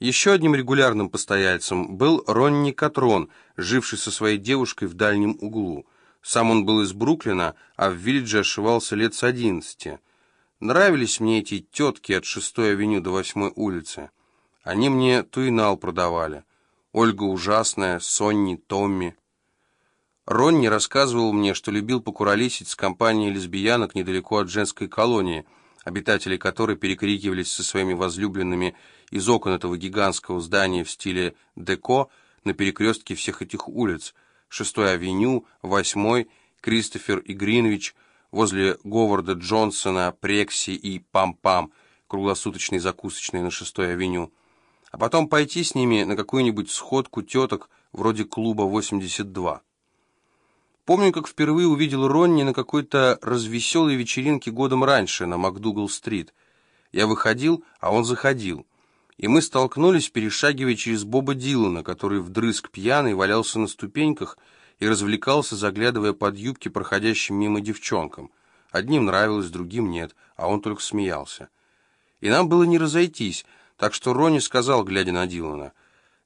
Еще одним регулярным постояльцем был Ронни Катрон, живший со своей девушкой в дальнем углу. Сам он был из Бруклина, а в Виллидже ошивался лет с одиннадцати. Нравились мне эти тетки от шестой авеню до восьмой улицы. Они мне туинал продавали. Ольга ужасная, Сонни, Томми. Ронни рассказывал мне, что любил покуролесить с компанией лесбиянок недалеко от женской колонии, обитатели которой перекрикивались со своими возлюбленными из окон этого гигантского здания в стиле деко на перекрестке всех этих улиц, 6-й авеню, 8-й, Кристофер и Гринвич, возле Говарда Джонсона, Прекси и Пам-Пам, круглосуточной закусочной на 6-й авеню, а потом пойти с ними на какую-нибудь сходку теток вроде клуба 82. Помню, как впервые увидел Ронни на какой-то развеселой вечеринке годом раньше на МакДугал-стрит. Я выходил, а он заходил. И мы столкнулись, перешагивая через Боба Дилана, который вдрызг пьяный валялся на ступеньках и развлекался, заглядывая под юбки проходящим мимо девчонкам. Одним нравилось, другим нет, а он только смеялся. И нам было не разойтись, так что Ронни сказал, глядя на Дилана,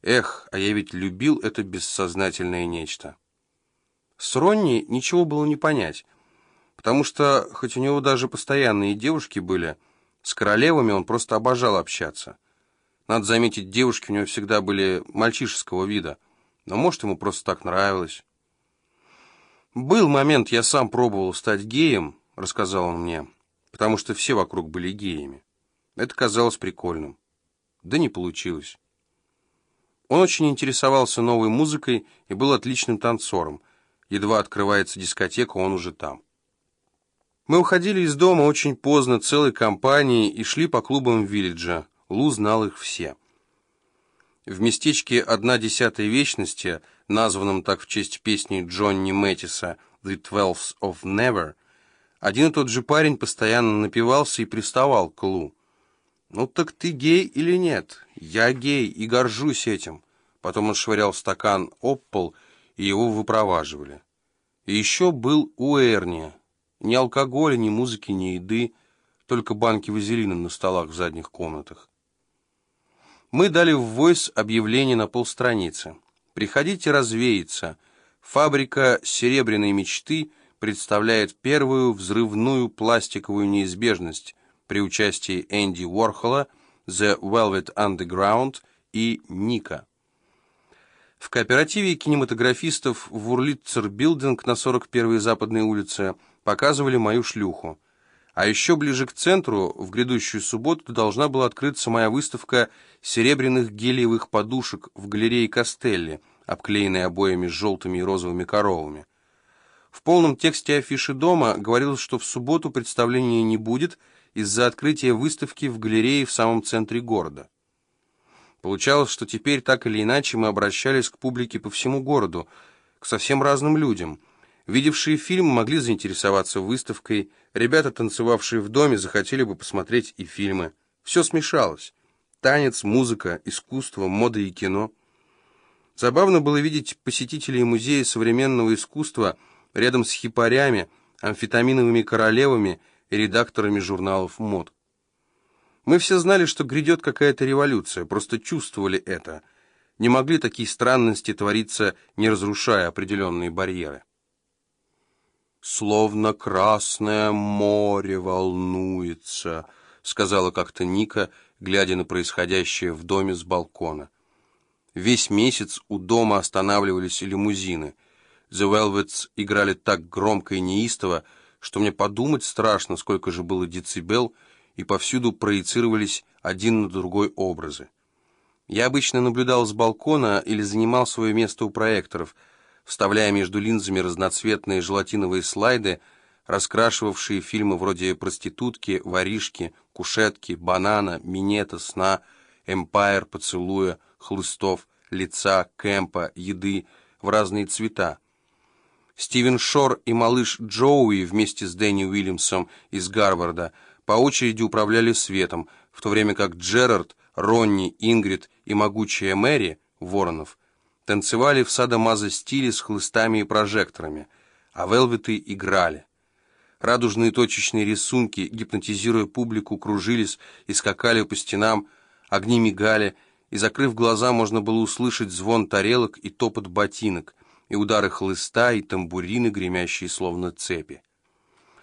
«Эх, а я ведь любил это бессознательное нечто». С Ронни ничего было не понять, потому что, хоть у него даже постоянные девушки были, с королевами он просто обожал общаться. Надо заметить, девушки у него всегда были мальчишеского вида, но, может, ему просто так нравилось. «Был момент, я сам пробовал стать геем», — рассказал он мне, потому что все вокруг были геями. Это казалось прикольным. Да не получилось. Он очень интересовался новой музыкой и был отличным танцором — Едва открывается дискотека, он уже там. Мы уходили из дома очень поздно, целой компанией, и шли по клубам Виллиджа. Лу знал их все. В местечке «Одна десятая вечности», названном так в честь песни Джонни Мэттиса «The Twelves of Never», один и тот же парень постоянно напивался и приставал к Лу. «Ну так ты гей или нет? Я гей и горжусь этим». Потом он швырял стакан об пол и его выпроваживали. И еще был у Эрни. Ни алкоголя, ни музыки, ни еды, только банки вазелина на столах в задних комнатах. Мы дали в Войс объявление на полстраницы. «Приходите развеяться. Фабрика серебряной мечты» представляет первую взрывную пластиковую неизбежность при участии Энди Уорхола, The Velvet Underground и Ника. В кооперативе кинематографистов в Урлитцер Билдинг на 41-й Западной улице показывали мою шлюху. А еще ближе к центру, в грядущую субботу, должна была открыться моя выставка серебряных гелиевых подушек в галерее Костелли, обклеенной обоями с желтыми и розовыми коровами. В полном тексте афиши дома говорилось, что в субботу представления не будет из-за открытия выставки в галерее в самом центре города. Получалось, что теперь так или иначе мы обращались к публике по всему городу, к совсем разным людям. Видевшие фильм могли заинтересоваться выставкой, ребята, танцевавшие в доме, захотели бы посмотреть и фильмы. Все смешалось. Танец, музыка, искусство, мода и кино. Забавно было видеть посетителей музея современного искусства рядом с хипарями, амфетаминовыми королевами и редакторами журналов мод. Мы все знали, что грядет какая-то революция, просто чувствовали это. Не могли такие странности твориться, не разрушая определенные барьеры. «Словно Красное море волнуется», — сказала как-то Ника, глядя на происходящее в доме с балкона. Весь месяц у дома останавливались лимузины. The Velvets играли так громко и неистово, что мне подумать страшно, сколько же было децибел, и повсюду проецировались один на другой образы. Я обычно наблюдал с балкона или занимал свое место у проекторов, вставляя между линзами разноцветные желатиновые слайды, раскрашивавшие фильмы вроде «Проститутки», «Воришки», «Кушетки», «Банана», «Минета», «Сна», «Эмпайр», «Поцелуя», «Хлыстов», «Лица», «Кэмпа», «Еды» в разные цвета. Стивен Шор и малыш Джоуи вместе с Дэнни Уильямсом из Гарварда – по очереди управляли светом, в то время как Джерард, Ронни, Ингрид и могучая Мэри, Воронов, танцевали в садомазо-стиле с хлыстами и прожекторами, а велветы играли. Радужные точечные рисунки, гипнотизируя публику, кружились и скакали по стенам, огни мигали, и, закрыв глаза, можно было услышать звон тарелок и топот ботинок, и удары хлыста, и тамбурины, гремящие словно цепи.